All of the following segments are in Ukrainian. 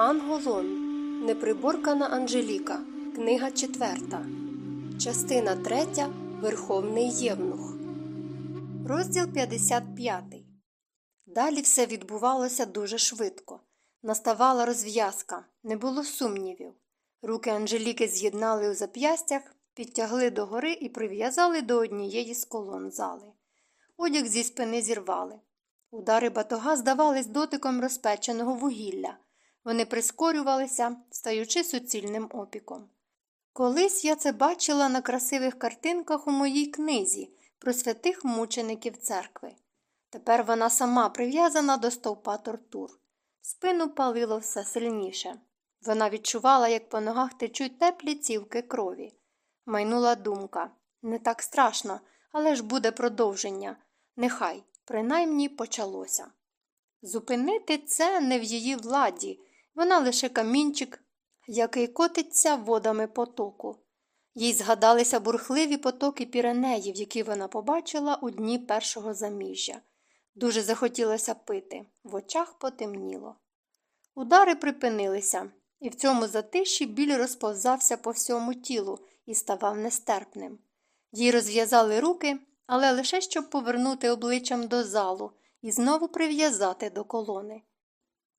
Анголон. Неприборкана Анжеліка. Книга четверта. Частина третя. Верховний Євнух. Розділ 55. Далі все відбувалося дуже швидко. Наставала розв'язка, не було сумнівів. Руки Анжеліки з'єднали у зап'ястях, підтягли догори і прив'язали до однієї з колон зали. Одяг зі спини зірвали. Удари батога здавались дотиком розпеченого вугілля. Вони прискорювалися, стаючи суцільним опіком. Колись я це бачила на красивих картинках у моїй книзі про святих мучеників церкви. Тепер вона сама прив'язана до стовпа тортур. Спину палило все сильніше. Вона відчувала, як по ногах течуть теплі цівки крові. Майнула думка не так страшно, але ж буде продовження. Нехай, принаймні, почалося. Зупинити це не в її владі, вона лише камінчик, який котиться водами потоку. Їй згадалися бурхливі потоки піренеїв, які вона побачила у дні першого заміжжя. Дуже захотілося пити, в очах потемніло. Удари припинилися, і в цьому затиші біль розповзався по всьому тілу і ставав нестерпним. Їй розв'язали руки, але лише щоб повернути обличчям до залу і знову прив'язати до колони.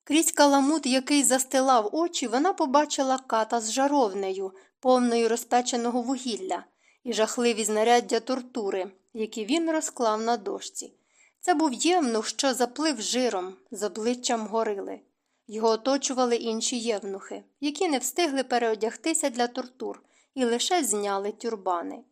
Крізь каламут, який застилав очі, вона побачила ката з жаровнею, повною розпеченого вугілля, і жахливі знаряддя тортури, які він розклав на дошці. Це був євнух, що заплив жиром, з обличчям горили. Його оточували інші євнухи, які не встигли переодягтися для тортур і лише зняли тюрбани.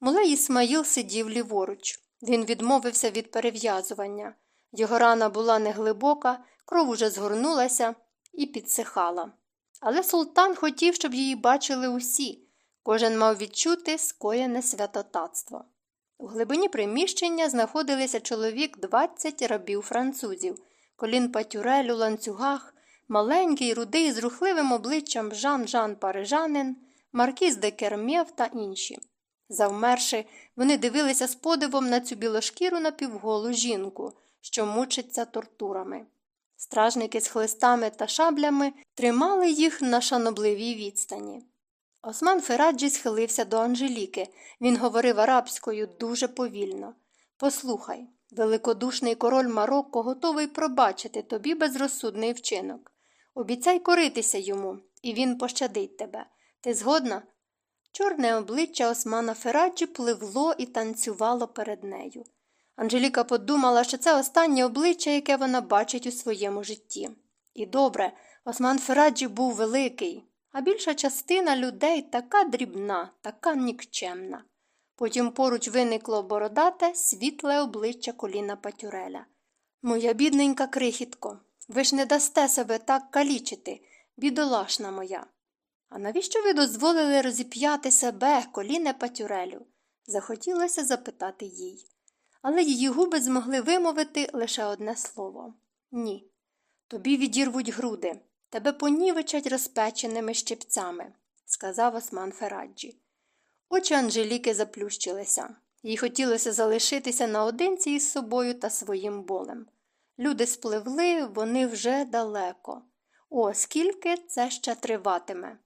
Мулей Ісмаїл сидів ліворуч. Він відмовився від перев'язування. Його рана була неглибока, кров уже згорнулася і підсихала. Але султан хотів, щоб її бачили усі. Кожен мав відчути скоєне святотатство. У глибині приміщення знаходилися чоловік 20 рабів французів, колін патюрель у ланцюгах, маленький, рудий, з рухливим обличчям Жан Жан Парижанин, Маркіз де Кермєв та інші. Завмерши, вони дивилися з подивом на цю білошкіру напівголу жінку, що мучиться тортурами. Стражники з хлистами та шаблями тримали їх на шанобливій відстані. Осман Фераджі схилився до Анжеліки. Він говорив арабською дуже повільно. Послухай, великодушний король Марокко готовий пробачити тобі безрозсудний вчинок. Обіцяй коритися йому, і він пощадить тебе. Ти згодна? Чорне обличчя Османа Фераджі пливло і танцювало перед нею. Анжеліка подумала, що це останнє обличчя, яке вона бачить у своєму житті. І добре, Осман Фераджі був великий, а більша частина людей така дрібна, така нікчемна. Потім поруч виникло бородате, світле обличчя коліна Патюреля. Моя бідненька крихітко, ви ж не дасте себе так калічити, бідолашна моя. А навіщо ви дозволили розіп'яти себе, коліне Патюрелю? захотілося запитати їй. Але її губи змогли вимовити лише одне слово ні. Тобі відірвуть груди, тебе понівечать розпеченими щипцями, сказав Осман Фераджі. Очі Анжеліки заплющилися, їй хотілося залишитися наодинці із собою та своїм болем. Люди спливли, вони вже далеко. О, скільки це ще триватиме.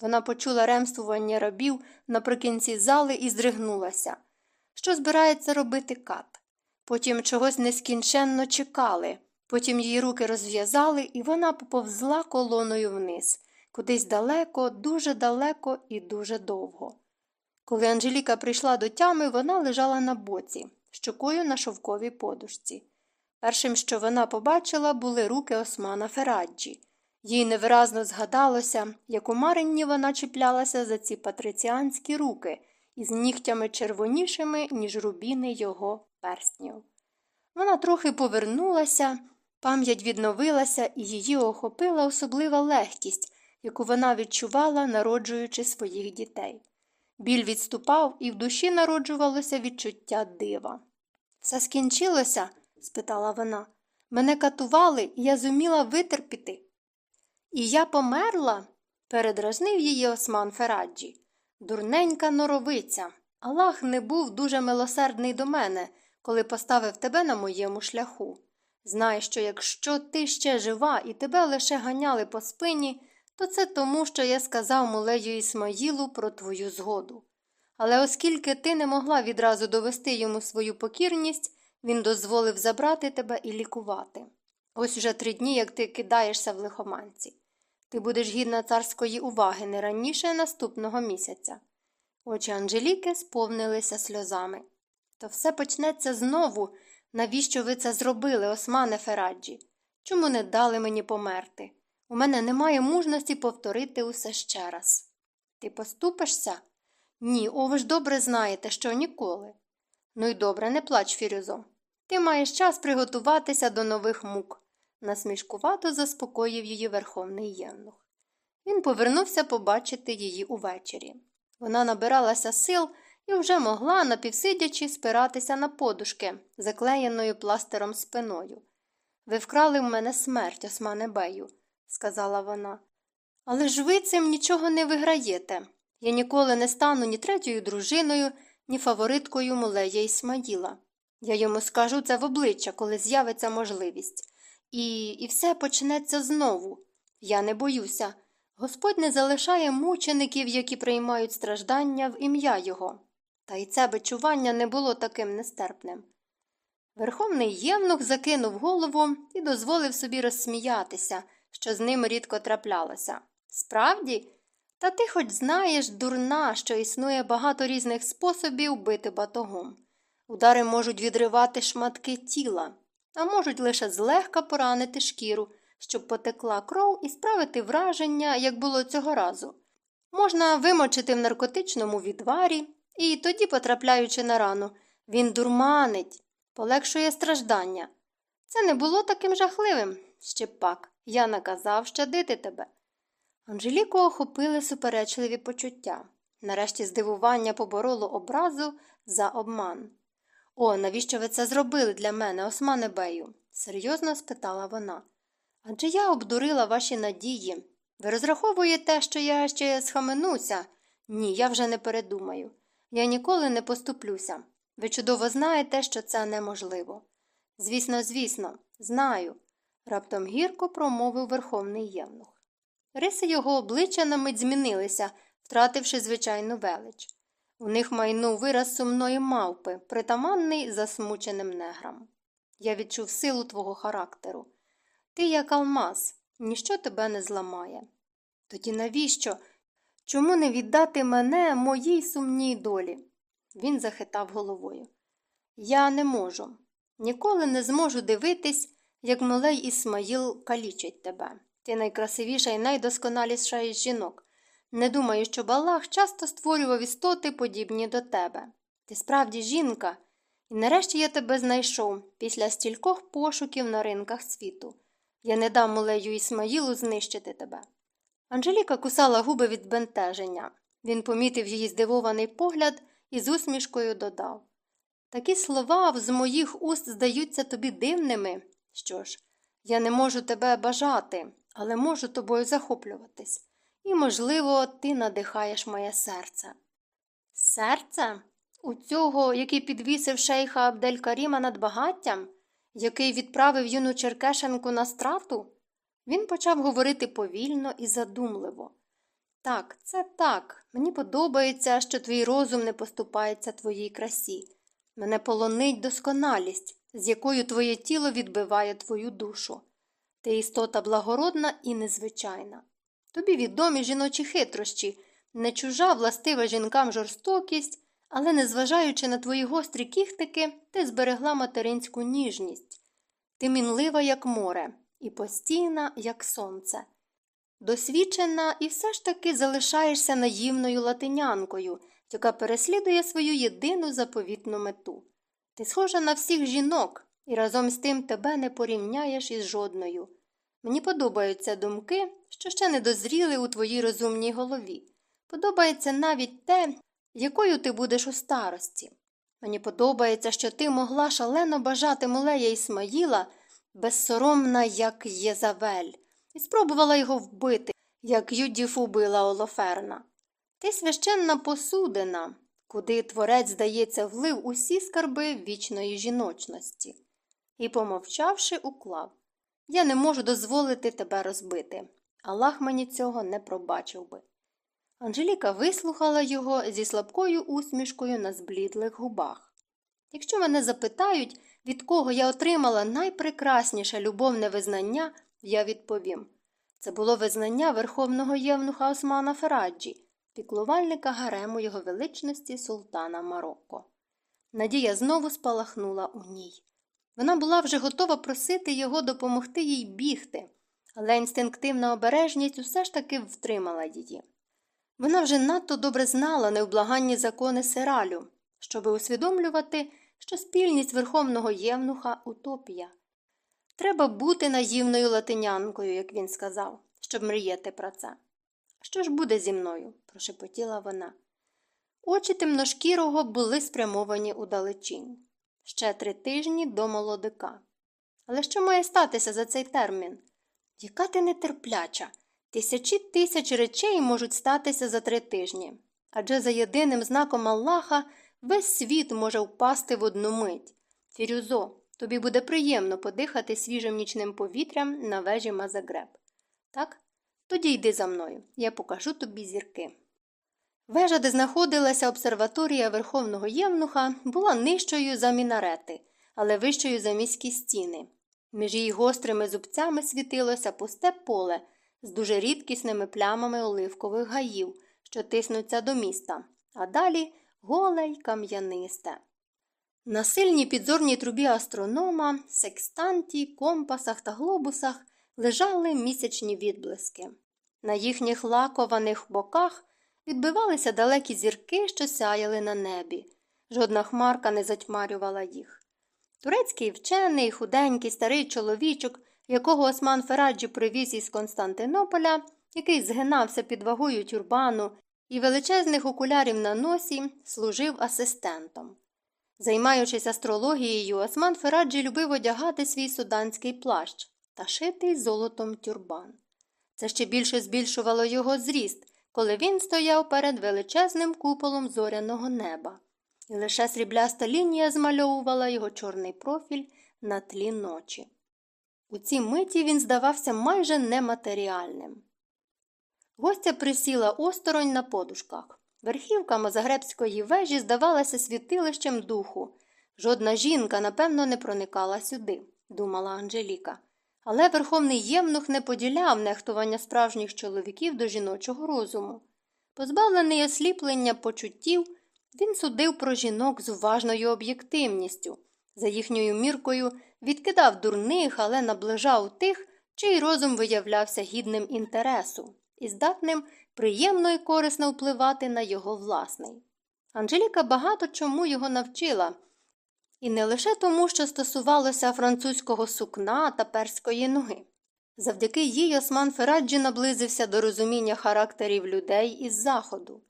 Вона почула ремствування рабів наприкінці зали і здригнулася. Що збирається робити кат? Потім чогось нескінченно чекали, потім її руки розв'язали, і вона поповзла колоною вниз, кудись далеко, дуже далеко і дуже довго. Коли Анжеліка прийшла до тями, вона лежала на боці, щокою на шовковій подушці. Першим, що вона побачила, були руки Османа Фераджі. Їй невиразно згадалося, як у Маринні вона чіплялася за ці патриціанські руки із нігтями червонішими, ніж рубіни його перстнів. Вона трохи повернулася, пам'ять відновилася і її охопила особлива легкість, яку вона відчувала, народжуючи своїх дітей. Біль відступав, і в душі народжувалося відчуття дива. Все скінчилося? спитала вона. Мене катували, і я зуміла витерпіти. І я померла? передражнив її Осман Фераджі. Дурненька норовиця. Аллах не був дуже милосердний до мене, коли поставив тебе на моєму шляху. Знай, що якщо ти ще жива і тебе лише ганяли по спині, то це тому, що я сказав мулею Ісмаїлу про твою згоду. Але оскільки ти не могла відразу довести йому свою покірність, він дозволив забрати тебе і лікувати. Ось уже три дні, як ти кидаєшся в лихоманці. Ти будеш гідна царської уваги не раніше наступного місяця. Очі Анжеліки сповнилися сльозами. То все почнеться знову. Навіщо ви це зробили, Османе Фераджі? Чому не дали мені померти? У мене немає мужності повторити усе ще раз. Ти поступишся? Ні, о, ви ж добре знаєте, що ніколи. Ну й добре, не плач, Фірюзо. Ти маєш час приготуватися до нових мук, насмішкувато заспокоїв її верховний євнух. Він повернувся побачити її увечері. Вона набиралася сил і вже могла, напівсидячи, спиратися на подушки, заклеєною пластером спиною. Ви вкрали в мене смерть, Османе Бею, сказала вона. Але ж ви цим нічого не виграєте. Я ніколи не стану ні третьою дружиною, ні фавориткою мулея Ісмаїла. Я йому скажу це в обличчя, коли з'явиться можливість. І і все почнеться знову. Я не боюся. Господь не залишає мучеників, які приймають страждання в ім'я Його. Та й це бичування не було таким нестерпним. Верховний євнух закинув голову і дозволив собі розсміятися, що з ним рідко траплялося. Справді, та ти хоч знаєш, дурна, що існує багато різних способів бити батогом. Удари можуть відривати шматки тіла, а можуть лише злегка поранити шкіру, щоб потекла кров і справити враження, як було цього разу. Можна вимочити в наркотичному відварі, і тоді, потрапляючи на рану, він дурманить, полегшує страждання. Це не було таким жахливим. Ще пак, я наказав щадити тебе. Анжеліку охопили суперечливі почуття. Нарешті здивування побороло образу за обман. О, навіщо ви це зробили для мене, Османе Бею? серйозно спитала вона. Адже я обдурила ваші надії. Ви розраховуєте, що я ще схаменуся? Ні, я вже не передумаю. Я ніколи не поступлюся. Ви чудово знаєте, що це неможливо. Звісно, звісно, знаю, раптом гірко промовив верховний євнух. Риси його обличчя на мить змінилися, втративши звичайну велич. У них майнув вираз сумної мавпи, притаманний засмученим неграм. Я відчув силу твого характеру. Ти, як алмаз, ніщо тебе не зламає. Тоді навіщо? Чому не віддати мене моїй сумній долі? Він захитав головою. Я не можу. Ніколи не зможу дивитись, як малий Ісмаїл калічить тебе. Ти найкрасивіша і найдосконаліша із жінок. Не думаю, що Балах часто створював істоти, подібні до тебе. Ти справді жінка, і нарешті я тебе знайшов після стількох пошуків на ринках світу. Я не дам мулею Ісмаїлу знищити тебе. Анжеліка кусала губи від бентеження. Він помітив її здивований погляд і з усмішкою додав Такі слова з моїх уст здаються тобі дивними. Що ж, я не можу тебе бажати, але можу тобою захоплюватись. І, можливо, ти надихаєш моє серце. Серце? У цього, який підвісив шейха Абделькаріма над багаттям, який відправив юну Черкешенку на страту? Він почав говорити повільно і задумливо. Так, це так. Мені подобається, що твій розум не поступається твоїй красі. Мене полонить досконалість, з якою твоє тіло відбиває твою душу. Ти істота благородна і незвичайна. Тобі відомі жіночі хитрощі, не чужа властива жінкам жорстокість, але, незважаючи на твої гострі кіхтики, ти зберегла материнську ніжність. Ти мінлива, як море, і постійна, як сонце. Досвідчена і все ж таки залишаєшся наївною латинянкою, яка переслідує свою єдину заповітну мету. Ти схожа на всіх жінок, і разом з тим тебе не порівняєш із жодною. Мені подобаються думки, що ще не дозріли у твоїй розумній голові. Подобається навіть те, якою ти будеш у старості. Мені подобається, що ти могла шалено бажати Мулея Ісмаїла, безсоромна, як Єзавель, і спробувала його вбити, як Юдіф убила Олоферна. Ти священна посудина, куди творець, здається, влив усі скарби вічної жіночності. і, помовчавши, уклав Я не можу дозволити тебе розбити. Аллах мені цього не пробачив би. Анжеліка вислухала його зі слабкою усмішкою на зблідлих губах. Якщо мене запитають, від кого я отримала найпрекрасніше любовне визнання, я відповім це було визнання верховного євнуха Османа Фераджі, піклувальника гарему його величності султана Марокко. Надія знову спалахнула у ній. Вона була вже готова просити його допомогти їй бігти, але інстинктивна обережність усе ж таки втримала її. Вона вже надто добре знала невблаганні закони Сералю, щоби усвідомлювати, що спільність верховного євнуха утопія. Треба бути наївною латинянкою, як він сказав, щоб мріяти про це. Що ж буде зі мною? прошепотіла вона. Очі темношкірого були спрямовані у далечінь. Ще три тижні до молодика. Але що має статися за цей термін? Яка ти нетерпляча? Тисячі тисяч речей можуть статися за три тижні. Адже за єдиним знаком Аллаха весь світ може впасти в одну мить. Фірюзо, тобі буде приємно подихати свіжим нічним повітрям на вежі Мазагреб. Так? Тоді йди за мною, я покажу тобі зірки. Вежа, де знаходилася обсерваторія Верховного Євнуха, була нижчою за мінарети, але вищою за міські стіни. Між її гострими зубцями світилося пусте поле з дуже рідкісними плямами оливкових гаїв, що тиснуться до міста, а далі голе й кам'янисте. На сильній підзорній трубі астронома, секстанті, компасах та глобусах лежали місячні відблиски. На їхніх лакованих боках відбивалися далекі зірки, що сяяли на небі. Жодна хмарка не затьмарювала їх. Турецький вчений, худенький старий чоловічок, якого Осман Фераджі привіз із Константинополя, який згинався під вагою тюрбану і величезних окулярів на носі, служив асистентом. Займаючись астрологією, Осман Фераджі любив одягати свій суданський плащ та шитий золотом тюрбан. Це ще більше збільшувало його зріст, коли він стояв перед величезним куполом зоряного неба, і лише срібляста лінія змальовувала його чорний профіль на тлі ночі. У цій миті він здавався майже нематеріальним. Гостя присіла осторонь на подушках. Верхівка Мозагребської вежі здавалася світилищем духу. Жодна жінка, напевно, не проникала сюди, думала Анжеліка. Але верховний євнух не поділяв нехтування справжніх чоловіків до жіночого розуму. Позбавлений осліплення почуттів, він судив про жінок з уважною об'єктивністю, за їхньою міркою відкидав дурних, але наближав тих, чий розум виявлявся гідним інтересу і здатним приємно і корисно впливати на його власний. Анжеліка багато чому його навчила, і не лише тому, що стосувалося французького сукна та перської ноги. Завдяки їй Осман Фераджі наблизився до розуміння характерів людей із заходу.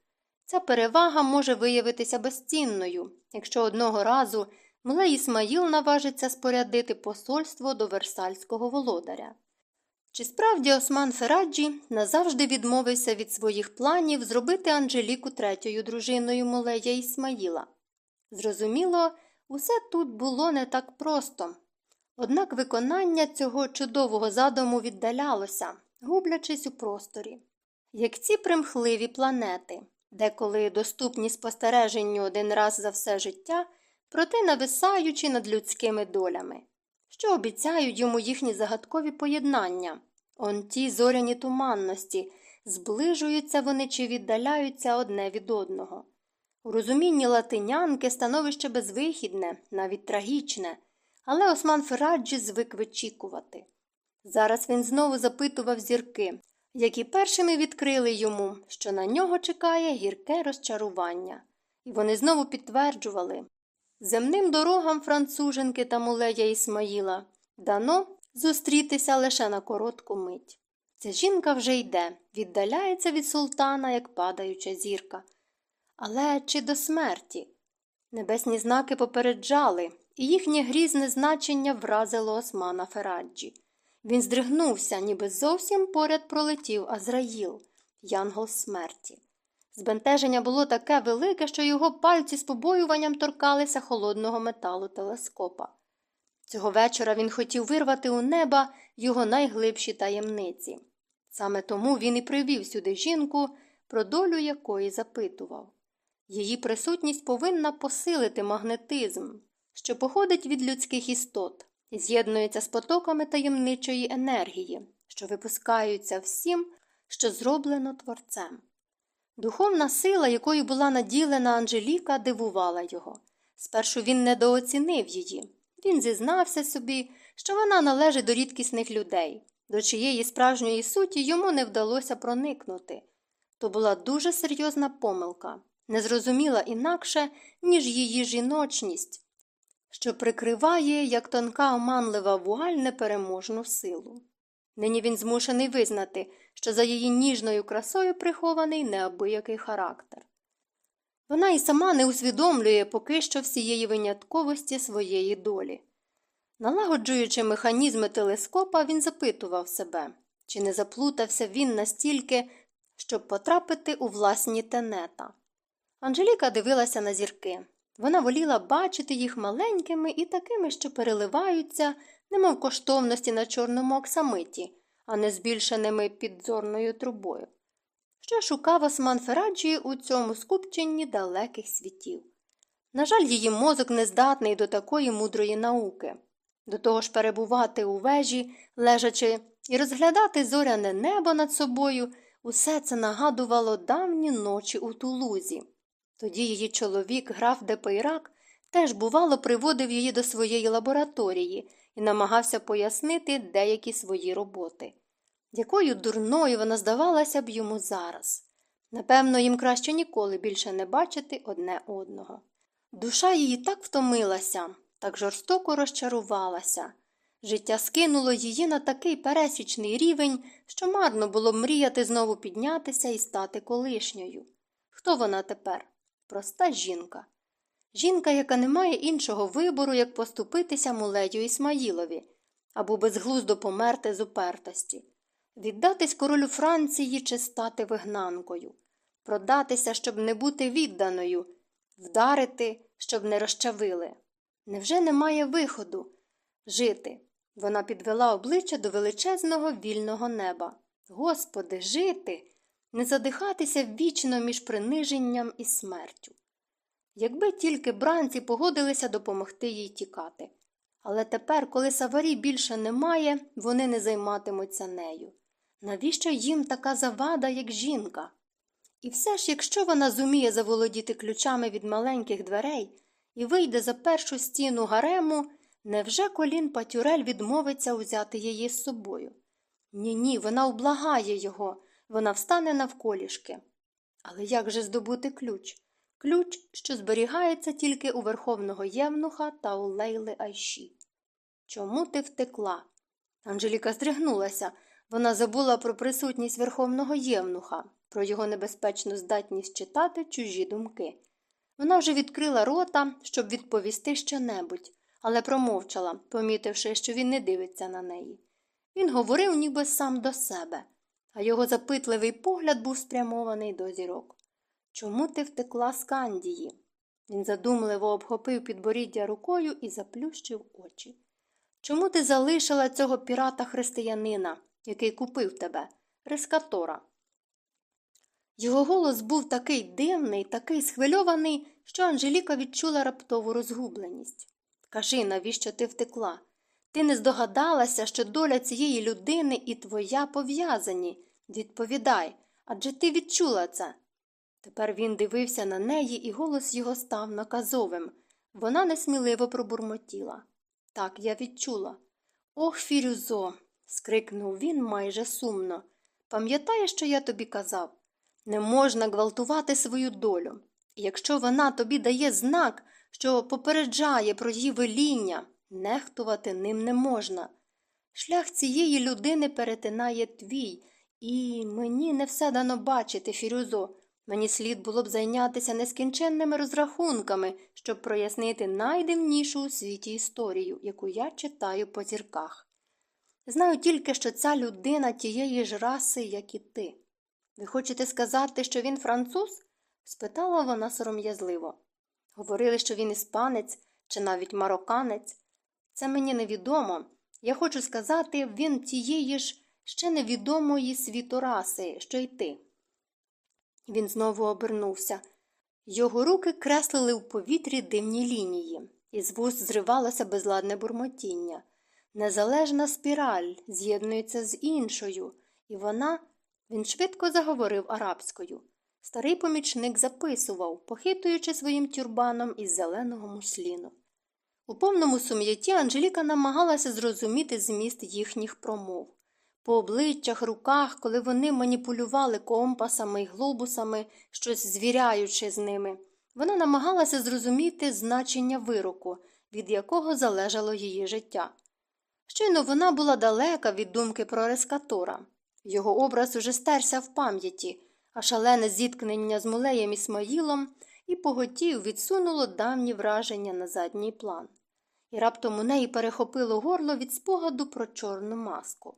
Ця перевага може виявитися безцінною, якщо одного разу Млей Ісмаїл наважиться спорядити посольство до Версальського володаря. Чи справді Осман Фераджі назавжди відмовився від своїх планів зробити Анжеліку третьою дружиною Мулея Ісмаїла? Зрозуміло, усе тут було не так просто. Однак виконання цього чудового задуму віддалялося, гублячись у просторі. Як ці примхливі планети, деколи доступні спостереженню один раз за все життя, проте нависаючи над людськими долями що обіцяють йому їхні загадкові поєднання. Он ті зоряні туманності, зближуються вони чи віддаляються одне від одного. У розумінні латинянки становище безвихідне, навіть трагічне, але Осман Фераджі звик вичікувати. Зараз він знову запитував зірки, які першими відкрили йому, що на нього чекає гірке розчарування, і вони знову підтверджували, Земним дорогам француженки та мулея Ісмаїла дано зустрітися лише на коротку мить. Ця жінка вже йде, віддаляється від султана, як падаюча зірка. Але чи до смерті? Небесні знаки попереджали, і їхнє грізне значення вразило османа Фераджі. Він здригнувся, ніби зовсім поряд пролетів Азраїл, янгол смерті. Збентеження було таке велике, що його пальці з побоюванням торкалися холодного металу телескопа. Цього вечора він хотів вирвати у неба його найглибші таємниці. Саме тому він і привів сюди жінку, про долю якої запитував. Її присутність повинна посилити магнетизм, що походить від людських істот з'єднується з потоками таємничої енергії, що випускаються всім, що зроблено творцем. Духовна сила, якою була наділена Анжеліка, дивувала його. Спершу він недооцінив її. Він зізнався собі, що вона належить до рідкісних людей, до чиєї справжньої суті йому не вдалося проникнути. То була дуже серйозна помилка, не зрозуміла інакше, ніж її жіночність, що прикриває, як тонка оманлива вуаль непереможну силу. Нині він змушений визнати, що за її ніжною красою прихований неабиякий характер. Вона і сама не усвідомлює поки що всієї винятковості своєї долі. Налагоджуючи механізми телескопа, він запитував себе, чи не заплутався він настільки, щоб потрапити у власні тенета. Анжеліка дивилася на зірки. Вона воліла бачити їх маленькими і такими, що переливаються, немов коштовності на чорному оксамиті, а не збільшеними підзорною трубою. Що шукав Осман Фераджі у цьому скупченні далеких світів. На жаль, її мозок не здатний до такої мудрої науки. До того ж перебувати у вежі, лежачи і розглядати зоряне небо над собою, усе це нагадувало давні ночі у тулузі. Тоді її чоловік, граф Депейрак, теж, бувало, приводив її до своєї лабораторії і намагався пояснити деякі свої роботи. Якою дурною вона здавалася б йому зараз. Напевно, їм краще ніколи більше не бачити одне одного. Душа її так втомилася, так жорстоко розчарувалася. Життя скинуло її на такий пересічний рівень, що марно було мріяти знову піднятися і стати колишньою. Хто вона тепер? Проста жінка. Жінка, яка не має іншого вибору, як поступитися мулею Ісмаїлові або безглуздо померти з упертості, віддатись королю Франції чи стати вигнанкою, продатися, щоб не бути відданою, вдарити, щоб не розчавили. Невже немає виходу? Жити. Вона підвела обличчя до величезного вільного неба. Господи, жити, не задихатися вічно між приниженням і смертю. Якби тільки бранці погодилися допомогти їй тікати. Але тепер, коли саварі більше немає, вони не займатимуться нею. Навіщо їм така завада, як жінка? І все ж, якщо вона зуміє заволодіти ключами від маленьких дверей і вийде за першу стіну гарему, невже колін Патюрель відмовиться узяти її з собою? Ні, ні, вона ублагає його, вона встане навколішки. Але як же здобути ключ? Ключ, що зберігається тільки у верховного євнуха та у Лейли Айші. Чому ти втекла? Анжеліка здригнулася. Вона забула про присутність верховного євнуха, про його небезпечну здатність читати чужі думки. Вона вже відкрила рота, щоб відповісти щонебудь, але промовчала, помітивши, що він не дивиться на неї. Він говорив ніби сам до себе, а його запитливий погляд був спрямований до зірок. Чому ти втекла з Кандії? Він задумливо обхопив підборіддя рукою і заплющив очі. Чому ти залишила цього пірата християнина, який купив тебе, Рескатора? Його голос був такий дивний, такий схвильований, що Анжеліка відчула раптову розгубленість. Кажи, навіщо ти втекла? Ти не здогадалася, що доля цієї людини і твоя пов'язані. Відповідай, адже ти відчула це. Тепер він дивився на неї, і голос його став наказовим. Вона несміливо пробурмотіла. Так, я відчула. Ох, Фірюзо. скрикнув він майже сумно. Пам'ятаєш, що я тобі казав? Не можна гвалтувати свою долю. Якщо вона тобі дає знак, що попереджає про її веління, нехтувати ним не можна. Шлях цієї людини перетинає твій, і мені не все дано бачити, Фірюзо. Мені слід було б зайнятися нескінченними розрахунками, щоб прояснити найдивнішу у світі історію, яку я читаю по зірках. Знаю тільки, що ця людина тієї ж раси, як і ти. Ви хочете сказати, що він француз? спитала вона сором'язливо. Говорили, що він іспанець чи навіть мароканець. Це мені невідомо. Я хочу сказати, він тієї ж ще невідомої світу раси, що й ти. Він знову обернувся. Його руки креслили в повітрі дивні лінії, і з вуст зривалося безладне бурмотіння. Незалежна спіраль з'єднується з іншою, і вона. Він швидко заговорив арабською. Старий помічник записував, похитуючи своїм тюрбаном із зеленого мусліну. У повному сум'ятті Анжеліка намагалася зрозуміти зміст їхніх промов. По обличчях, руках, коли вони маніпулювали компасами й глобусами, щось звіряючи з ними, вона намагалася зрозуміти значення вироку, від якого залежало її життя. Щойно вона була далека від думки про рескатора. Його образ уже стерся в пам'яті, а шалене зіткнення з мулеєм Ісмаїлом і поготів відсунуло давні враження на задній план. І раптом у неї перехопило горло від спогаду про чорну маску.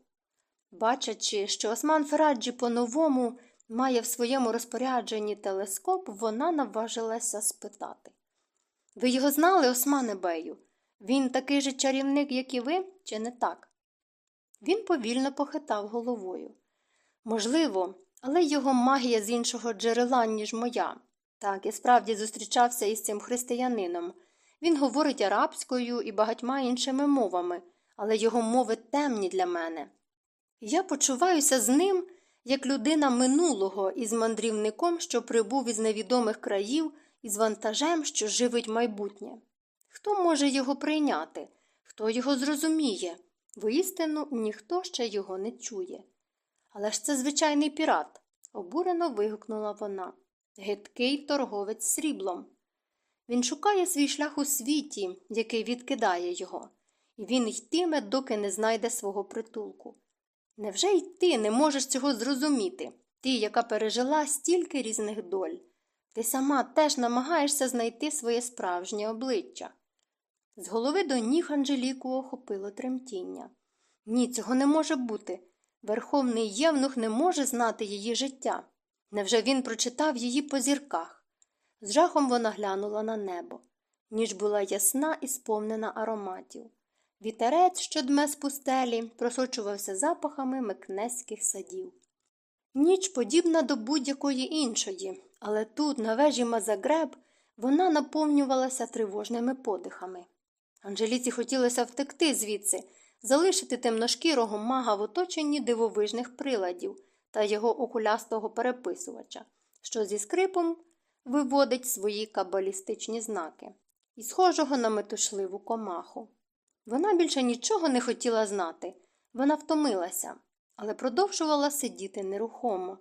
Бачачи, що Осман Фераджі по-новому має в своєму розпорядженні телескоп, вона наважилася спитати. Ви його знали, Османе Бею? Він такий же чарівник, як і ви, чи не так? Він повільно похитав головою. Можливо, але його магія з іншого джерела, ніж моя. Так, я справді зустрічався із цим християнином. Він говорить арабською і багатьма іншими мовами, але його мови темні для мене. Я почуваюся з ним, як людина минулого із мандрівником, що прибув із невідомих країв, із вантажем, що живить майбутнє. Хто може його прийняти? Хто його зрозуміє? Воістину ніхто ще його не чує. Але ж це звичайний пірат, обурено вигукнула вона. Гидкий торговець сріблом. Він шукає свій шлях у світі, який відкидає його, і він йтиме, доки не знайде свого притулку. Невже й ти не можеш цього зрозуміти, ти, яка пережила стільки різних доль? Ти сама теж намагаєшся знайти своє справжнє обличчя. З голови до ніг Анжеліку охопило тремтіння. Ні, цього не може бути. Верховний євнух не може знати її життя. Невже він прочитав її по зірках? З жахом вона глянула на небо. Ніч була ясна і сповнена ароматів. Вітерець, що дме з пустелі, просочувався запахами мекнеських садів. Ніч подібна до будь-якої іншої, але тут, на вежі Мазагреб, вона наповнювалася тривожними подихами. Анжеліці хотілося втекти звідси, залишити темношкірого мага в оточенні дивовижних приладів та його окулястого переписувача, що зі скрипом виводить свої кабалістичні знаки, і схожого на метушливу комаху. Вона більше нічого не хотіла знати, вона втомилася, але продовжувала сидіти нерухомо,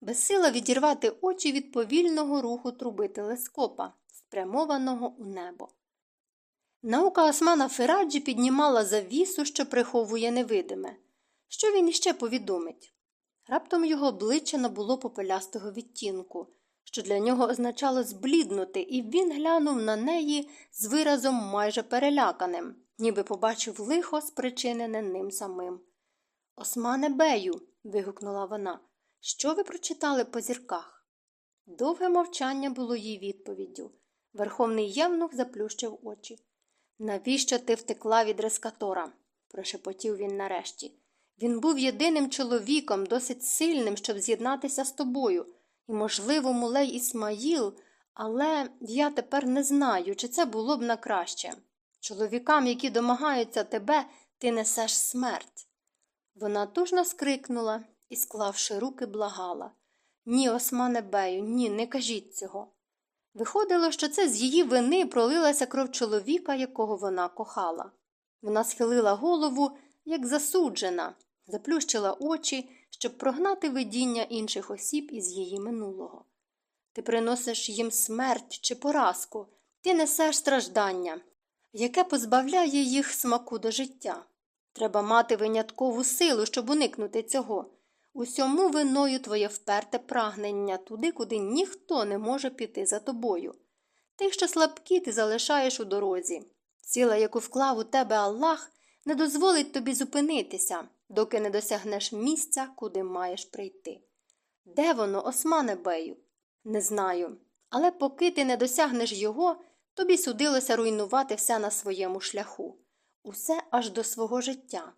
безсила відірвати очі від повільного руху труби телескопа, спрямованого у небо. Наука Османа Фераджі піднімала завісу, що приховує невидиме. Що він іще повідомить? Раптом його обличчя набуло попелястого відтінку, що для нього означало збліднути, і він глянув на неї з виразом майже переляканим, ніби побачив лихо, спричинене ним самим. Османе Бею. вигукнула вона. Що ви прочитали по зірках? Довге мовчання було їй відповіддю. Верховний євнух заплющив очі. Навіщо ти втекла від рескатора? прошепотів він нарешті. Він був єдиним чоловіком, досить сильним, щоб з'єднатися з тобою, і, можливо, мулей Ісмаїл, але я тепер не знаю, чи це було б на краще. Чоловікам, які домагаються тебе, ти несеш смерть. Вона тужно скрикнула і, склавши руки, благала Ні, Османе Бею, ні, не кажіть цього. Виходило, що це з її вини пролилася кров чоловіка, якого вона кохала. Вона схилила голову, як засуджена, заплющила очі, щоб прогнати видіння інших осіб із її минулого. Ти приносиш їм смерть чи поразку, ти несеш страждання, яке позбавляє їх смаку до життя. Треба мати виняткову силу, щоб уникнути цього. Усьому виною твоє вперте прагнення туди, куди ніхто не може піти за тобою. Тих, що слабкі, ти залишаєш у дорозі. Сила, яку вклав у тебе Аллах, не дозволить тобі зупинитися, доки не досягнеш місця, куди маєш прийти. Де воно, османе бею? Не знаю. Але поки ти не досягнеш його, тобі судилося руйнувати все на своєму шляху. Усе аж до свого життя.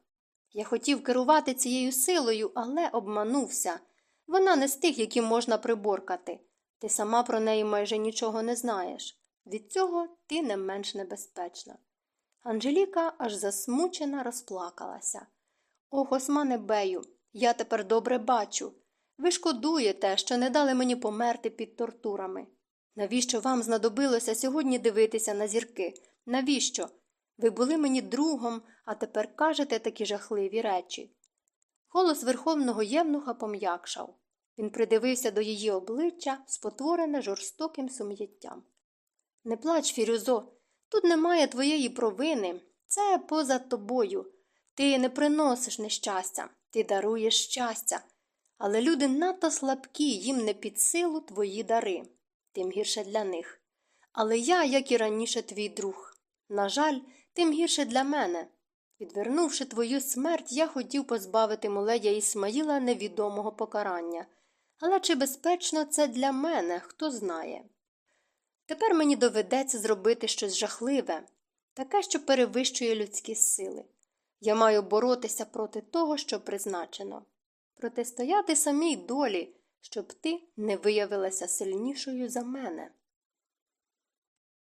Я хотів керувати цією силою, але обманувся. Вона не з тих, які можна приборкати. Ти сама про неї майже нічого не знаєш. Від цього ти не менш небезпечна. Анжеліка аж засмучена розплакалася. Ох, Османе Бею, я тепер добре бачу. Ви шкодуєте, що не дали мені померти під тортурами. Навіщо вам знадобилося сьогодні дивитися на зірки? Навіщо? Ви були мені другом, а тепер кажете такі жахливі речі. Голос верховного євнуха пом'якшав. Він придивився до її обличчя, спотворене жорстоким сум'яттям. Не плач, Фірюзо, тут немає твоєї провини. Це поза тобою. Ти не приносиш нещастя, ти даруєш щастя. Але люди надто слабкі, їм не під силу твої дари, тим гірше для них. Але я, як і раніше, твій друг. На жаль, тим гірше для мене. Відвернувши твою смерть, я хотів позбавити муледя Ісмаїла невідомого покарання. Але чи безпечно це для мене, хто знає? Тепер мені доведеться зробити щось жахливе, таке, що перевищує людські сили. Я маю боротися проти того, що призначено, протистояти самій долі, щоб ти не виявилася сильнішою за мене.